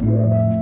Bye.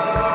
Bye.